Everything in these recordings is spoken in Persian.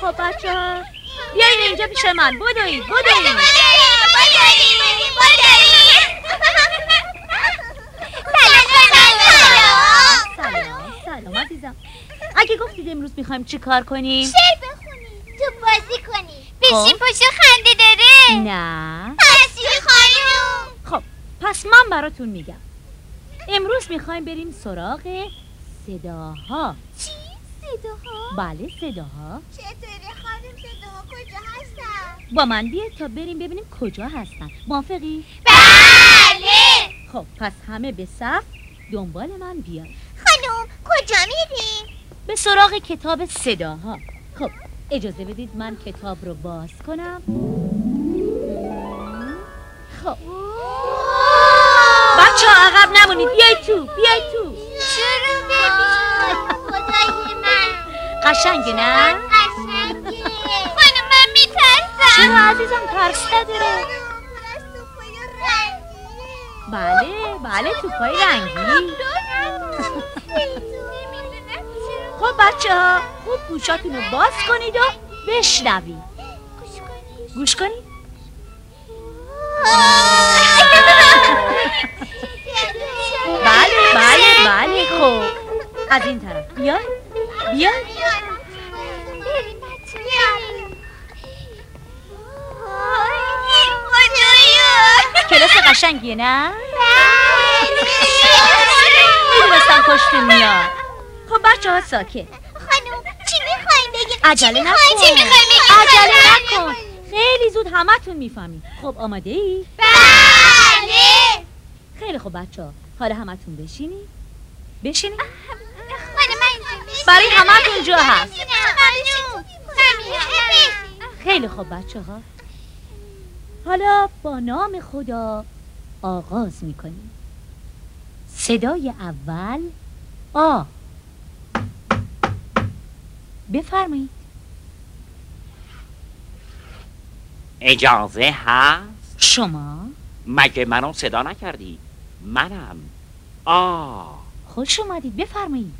خب بچه ها بیایید اینجا پیش من. بدوید بدوید سلام سلام عزیزم. اگه گفتید امروز می‌خوایم چی کار کنیم؟ شعر بخونی تو بازی کنی. خب. بشین پشت خنده داره. نه. پسی خانم. خب پس من براتون میگم. امروز می‌خوایم بریم سراغ صداها. چی؟ صداها؟ بله صداها. چطوره خانم صداها؟ کجا هستن؟ با من بیاید تا بریم ببینیم کجا هستن. موافقی؟ بله! خب پس همه به صف دنبال من بیاید خانم کجا میریم؟ به سراغ کتاب صداها. خب اجازه بدید من کتاب رو باز کنم. خب. بچه ها عقب نمونید. بیاید تو بیاید تو. چرا قشنگه نه؟ قشنگه خانم من میترسم. چرا عزیزم ترس نداره بله بله توپای رنگی. خب بچه ها خوب گوشاتون رو باز کنید و بشنوید. گوش کنید بله بله بله خب. از این طرف. نه؟ می‌دونستم خوشتون میاد. خب بچه ها ساکت. خانم چی می‌خوایم بگیم عجله نکن. چی می‌خوایم بگیم عجله؟ نکن. خیلی زود همتون می‌فهمید. خب آماده ای؟ بله. خیلی خب بچه ها حالا همتون خانم من برای همتون جا هست. خیلی خوب بچه ها حالا با نام خدا آغاز می‌کنیم. صدای اول آ. بفرمایید. اجازه هست؟ شما؟ مگه منو صدا نکردی؟ منم. آ. خوش اومدید. بفرمایید.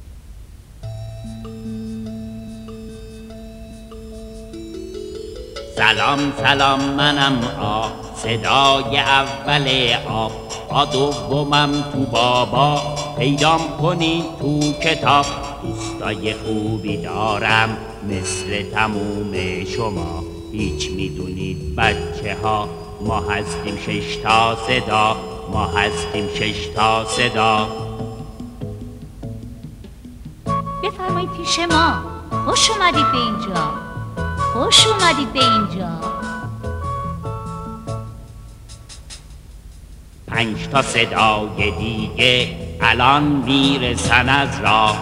سلام سلام منم آ صدای اول آب آ دومم تو بابا پیدام کنی تو کتاب. دوستای خوبی دارم مثل تموم شما. هیچ می‌دونید بچه ها ما هستیم شش تا صدا. ما هستیم شش تا صدا. بفرمایید پیش ما. خوش اومدید به اینجا. خوش اومدید به اینجا پنج تا صدای دیگه الان می‌رسن از راه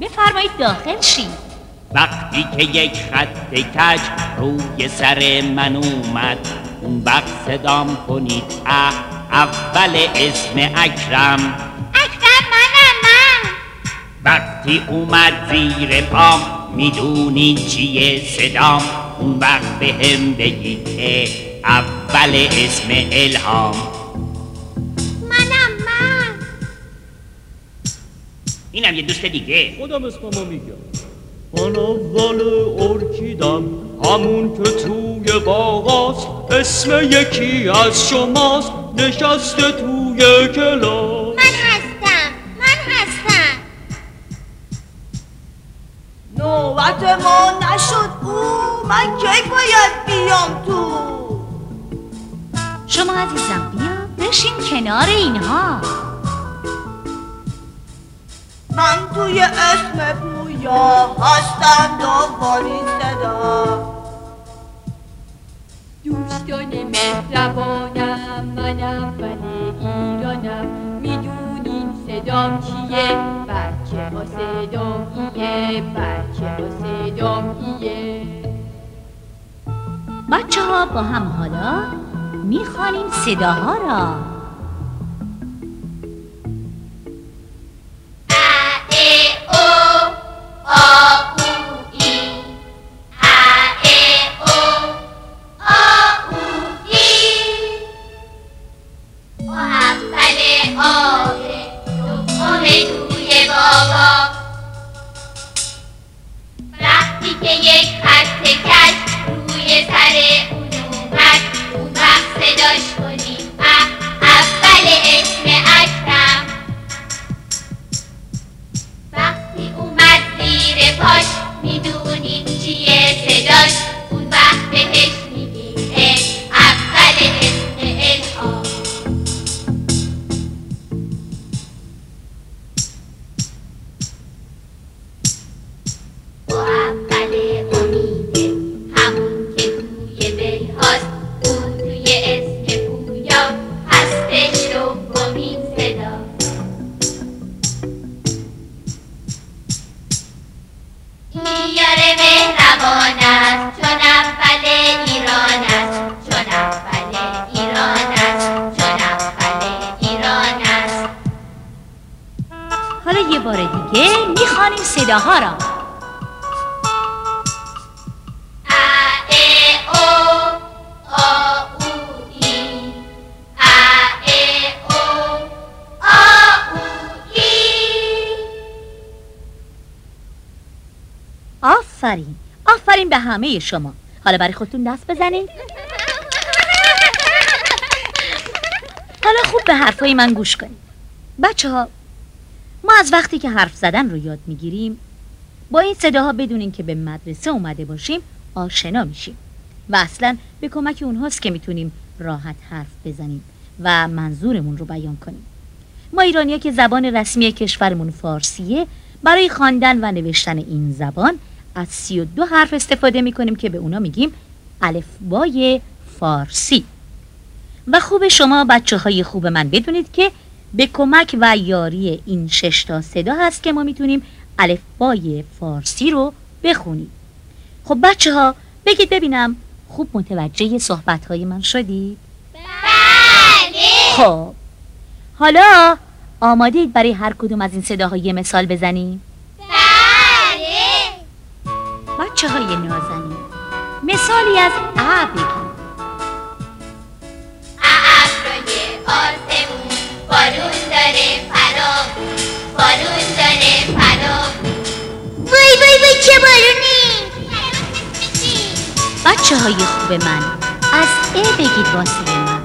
بفرمایید داخل شید وقتی که یک خط کج روی سر من اومد اون وقت صدام کنید اه اول اسم اکرم اکرم منم من وقتی اومد زیر پام می‌دونید چیه صدام؟ اون وقت به هم بگید اه اول اسم الهام. منم من. اینم یه دوست دیگه. خودم اسممو میگم. من اول ارکیدم. همون که توی باغاست. اسم یکی از شماست. نشسته توی کلاس. نوبت ما نشد او من کی باید بیام تو؟ شما عزیزم بیا بشین کنار اینها. من توی اسم پویا هستم دنبال این صدا. دوستان مهربانم من اول ایرانم. می‌دونین صدام چیه؟ بچه ها صدام ایه بچه ایه بچه ها با هم حالا می‌خوانیم صداها را. وقتی می‌خوانیم صداها را آفرین. آفرین به همه شما. حالا برای خودتون دست بزنین. حالا خوب به حرفای من گوش کنید بچه ها ما از وقتی که حرف زدن رو یاد می‌گیریم با این صداها بدونین که به مدرسه اومده باشیم آشنا میشیم و اصلا به کمک اونهاست که می‌تونیم راحت حرف بزنیم و منظورمون رو بیان کنیم. ما ایرانیا که زبان رسمی کشورمون فارسیه برای خواندن و نوشتن این زبان از سی و دو حرف استفاده می‌کنیم که به اونا میگیم الفبای فارسی. و خوب شما بچه های خوب من بدونید که به کمک و یاری این شش تا صدا هست که ما می‌تونیم الفبای فارسی رو بخونیم خب بچه ها بگید ببینم خوب متوجه صحبت های من شدید؟ بله خب حالا آمادید برای هر کدوم از این صداها یه مثال بزنیم؟ بله بچه های نازنین مثالی از ا بچه های خوب من از ا بگید واسه من.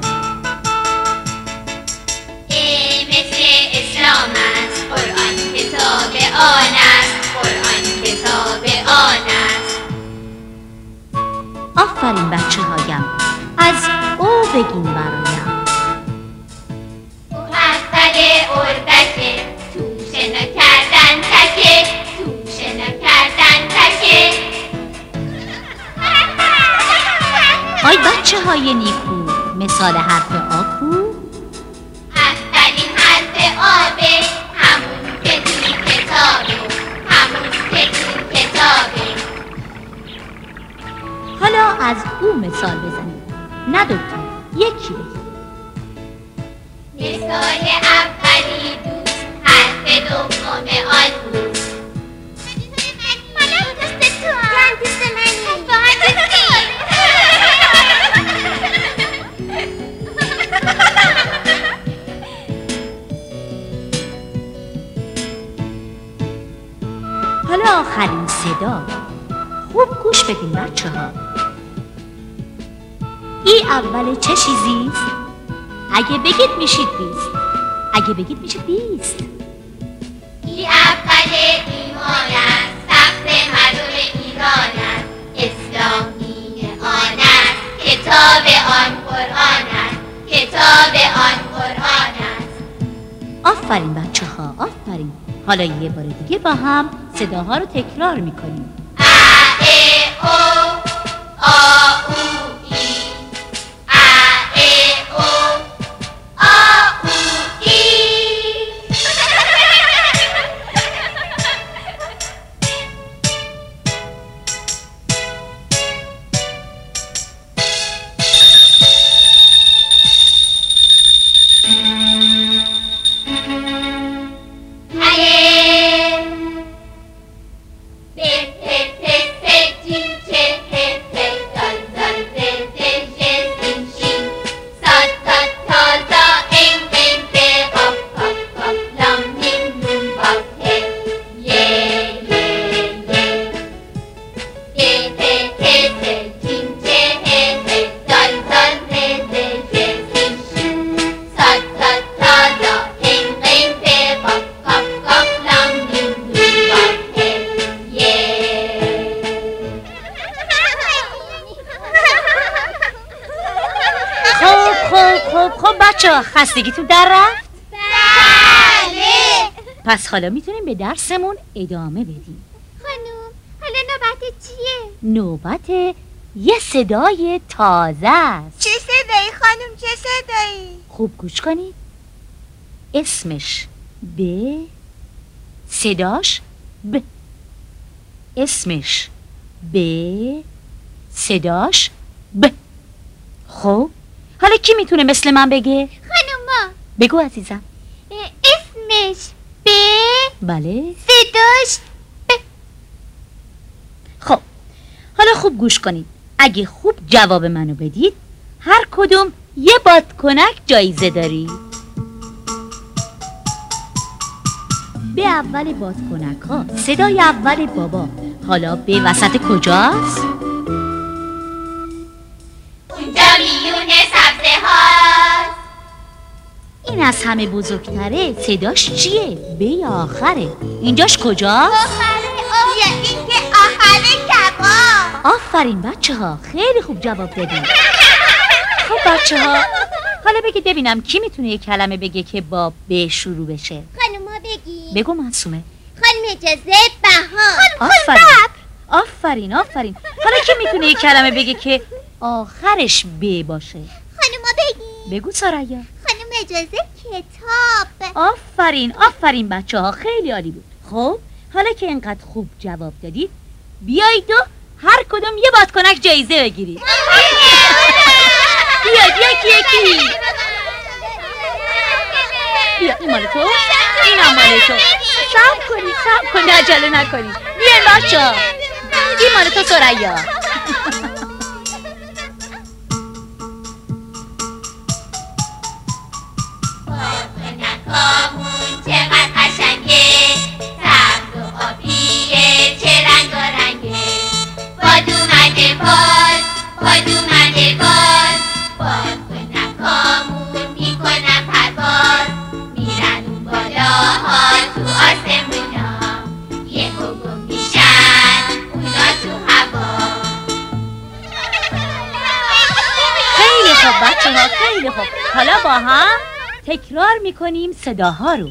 ای مثل اسلام است قرآن کتاب آن است قرآن کتاب آن است. آفرین بچه هایم از او بگین برایم آی بچه های نیکو مثال حرف آکو اولین حرف آبه همون که تو کتابه همون که تو کتابه. حالا از او مثال بزنید نه دوتا یکی بگید مثال اولی دوست حرف دوم آن صدا. خوب گوش بدین بچه ها ای اول چه چیزیست؟ اگه بگید میشید بیست. اگه بگید میشید بیست. ای اول ایمان است سخت مردم ایران است. اسلامی آن است کتاب آن قرآن است. کتاب آن قرآن است. آفرین بچه ها آفرین. حالا یه بار دیگه با هم صداها رو تکرار می‌کنیم. ا ای او. بچه خستگیتون در رفت؟ بله. پس حالا می‌تونیم به درسمون ادامه بدیم. خانم حالا نوبت چیه؟ نوبت یه صدای تازه است. چه صدایی خانم چه صدایی؟ خوب گوش کنید اسمش ب صداش ب. اسمش ب صداش ب. خب؟ حالا کی می‌تونه مثل من بگه؟ خانم ما بگو عزیزم. اسمش ب بله. صداش خب حالا خوب گوش کنید. اگه خوب جواب منو بدید هر کدوم یه بادکنک جایزه داری به اول بادکنک ها صدای اول بابا. حالا به وسط کجاست؟ این از همه بزرگتره صداش چیه؟ به آخره. اینجاش کجاست؟ آخره این که آخره کباب. آفرین بچه ها خیلی خوب جواب دادین. خب بچه ها حالا بگید ببینم کی می‌تونه یه کلمه بگه که با به شروع بشه؟ خانوما بگی. بگو منصومه خانم اجازه بهار آفرین. آفرین آفرین. حالا کی می‌تونه یه کلمه بگه که آخرش ب باشه؟ خانوما بگی. بگو خانم اجازه کتاب. آفرین آفرین بچه ها خیلی عالی بود. خب حالا که اینقدر خوب جواب دادید بیایید و هر کدوم یه بادکنک جایزه بگیرید. بیاید یکی یکی. بیا این مال تو؟ این مال تو. سب کنی سب کنی. عجله نکنی. بیاین بچه این مال تو سریا. می‌کنیم صداها رو.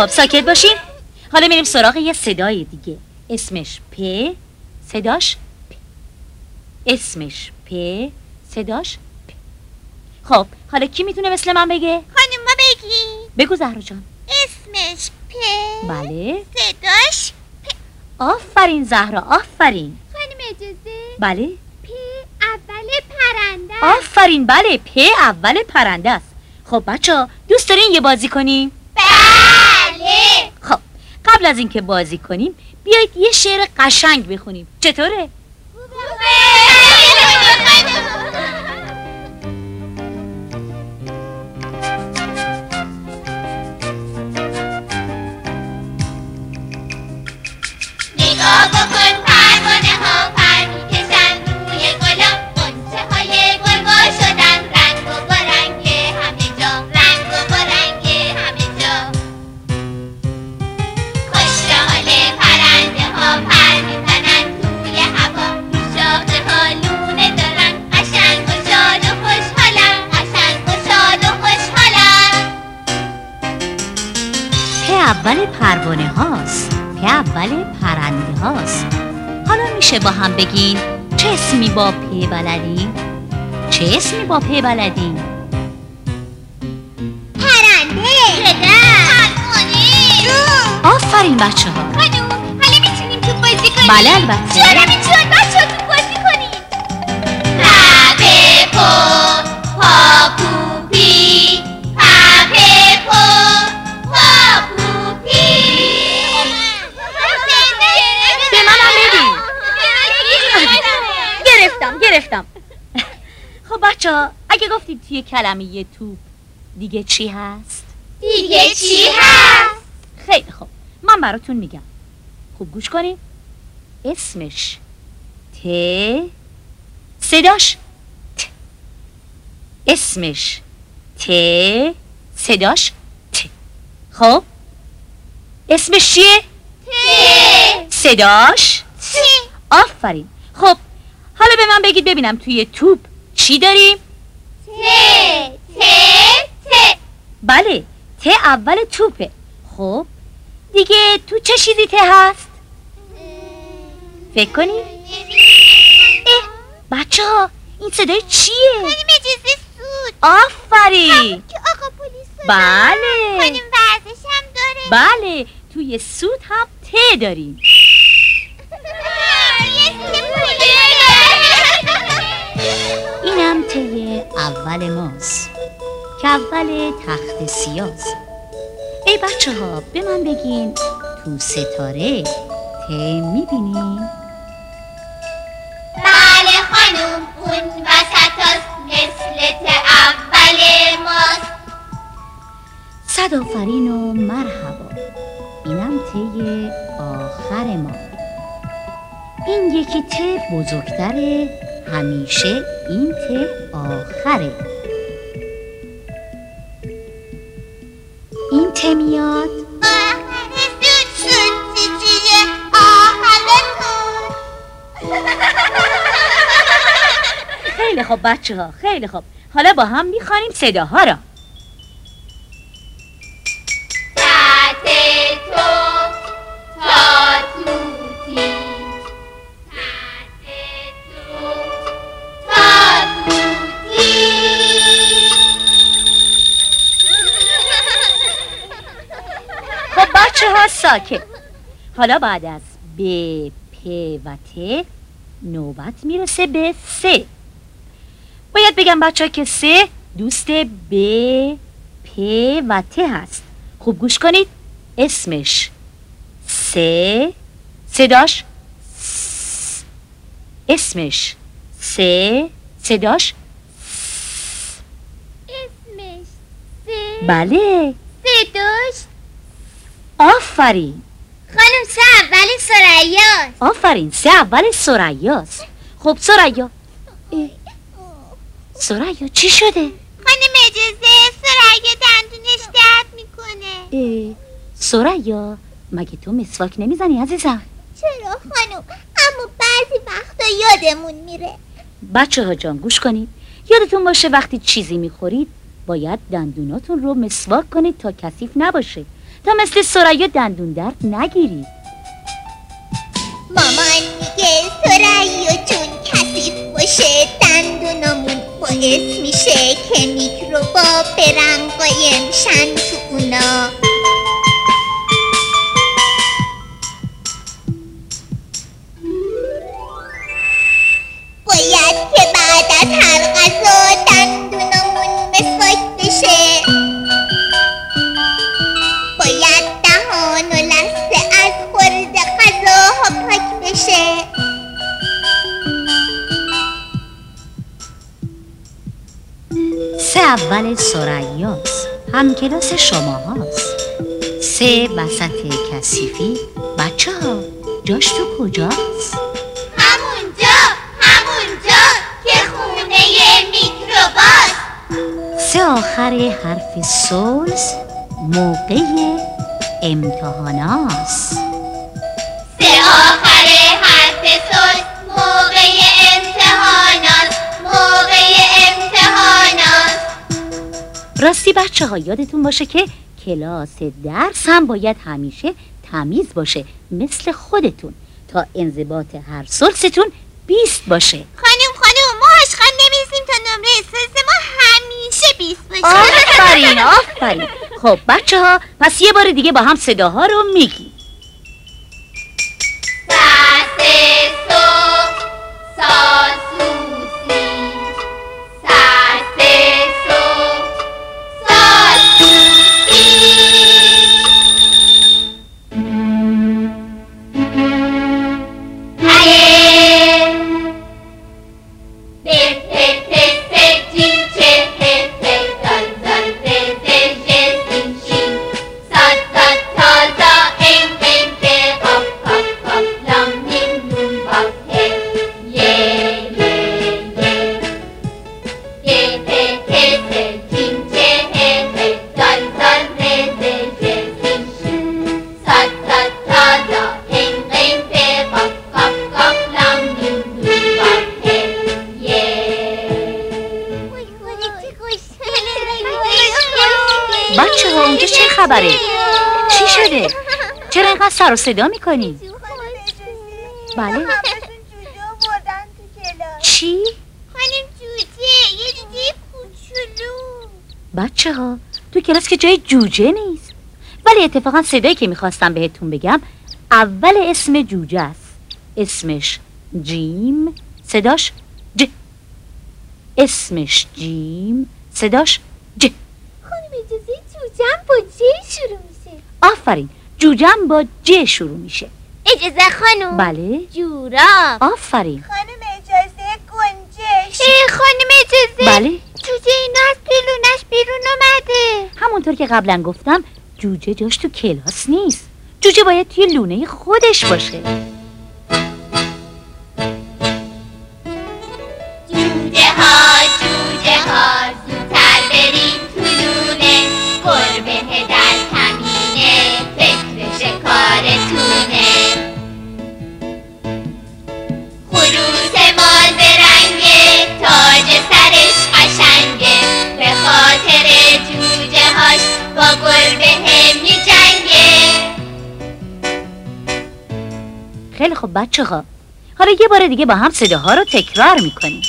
خوب ساکت باشین. حالا میریم سراغ یه صدای دیگه. اسمش پ صداش پ اسمش پ صداش پ خب حالا کی می‌تونه مثل من بگه؟ خانم ما بگی. بگو زهرا جان. اسمش پ بله. صداش آفرین زهرا آفرین. خانم اجازه؟ بله. پ اول پرنده. آفرین بله پ اول پرنده است. خب بچه دوست دارین یه بازی کنیم؟ قبل از اینکه بازی کنیم بیایید یه شعر قشنگ بخونیم چطوره؟ با هم بگین چه اسمی با پ بلدی؟ چه اسمی با پ بلدی؟ پرنده. پدر آفرین بچه ها خانوم حالا می‌تونیم تو بازی کنیم. بله البته. چرا می‌تونیم گفتید توی کلمه یه توپ. دیگه چی هست؟ دیگه چی هست؟ خیلی خوب. من براتون میگم. خوب گوش کنید اسمش ت صداش ت. اسمش ت صداش ت. خب؟ اسمش چیه؟ صداش آفرین. خب حالا به من بگید ببینم توی توپ چی داریم؟ ته ته ته بله ت اول توپه. خب دیگه تو چه چیزی ته هست؟ فکر کنی؟ اه بچه ها این صدای چیه؟ خانم اجازه سود. آفرین. که آقا پلیس بله. خانم ورزش هم داره. بله توی سود هم ت داریم. اینم ته اول ماست که اول تخت سیاست. ای بچه ها به من بگین تو ستاره ت می‌بینیم بله خانم اون وسط هست مثل ته اول ماست. صد آفرین و مرحبا. اینم ته آخر ما. این یکی ته بزرگتره همیشه این ته آخره. این ته میاد. خیلی خوب بچه ها خیلی خوب. حالا با هم می‌خوانیم صداها را ساکت. حالا بعد از ب پ و ت نوبت می‌رسه به سه. باید بگم بچه که سه دوست ب پ و ت هست. خوب گوش کنید. اسمش سه صداش س. اسمش سه صداش اسمش سه بله. صداش آفرین. خانم سه اول سرایاست آفرین سه اول سریاست خب سریا اه، سریا چی شده؟ خانم اجازه سریا دندونش درد می‌کنه. اه، سریا مگه تو مسواک نمی‌زنی عزیزم؟ چرا خانم؟ اما بعضی وقتا یادمون میره. بچه ها جان گوش کنید. یادتون باشه وقتی چیزی می‌خورید باید دندوناتون رو مسواک کنید تا کثیف نباشه. تا مثل سریا دندون درد نگیرید مامان میگه سریا جون کثیف باشه دندونامون باعث میشه که میکروبا برن قایم شن تو اونا. کلاس شما هاست سه وسط کثیفی بچه ها جاش تو کجاست؟ همونجا همونجا که خونه میکروباست سه آخر حرف سلس موقع امتحاناست. بچه ها یادتون باشه که کلاس درس هم باید همیشه تمیز باشه مثل خودتون. تا انضباط هر سلستون بیست باشه. خانم خانم ما عشقا نمیزیم تا نمره سوز ما همیشه بیست باشه. آفرین آفرین. خب بچه ها پس یه بار دیگه با هم صداها رو میگیم سس سو سا چرا اینقدر سر و صدا می‌کنی؟ بله چی؟ خانم جوجه یه جوجه کوچولو. بچه ها تو کلاس که جای جوجه نیست. ولی اتفاقا صدایی که می‌خواستم بهتون بگم اول اسم جوجه است. اسمش جیم صداش ج. اسمش جیم صداش ج. خانم اجازه جوجم با جه شروع میشه. آفرین. جوجم با ج شروع میشه. اجازه خانم. بله. جوراب. آفرین. خانم اجازه گنجش. خانم اجازه. بله. جوجه اینا از پیلونش بیرون اومده. همونطور که قبلا گفتم جوجه جاش تو کلاس نیست. جوجه باید توی لونه خودش باشه. بچه ها حالا یه بار دیگه با هم صداها رو تکرار می‌کنیم.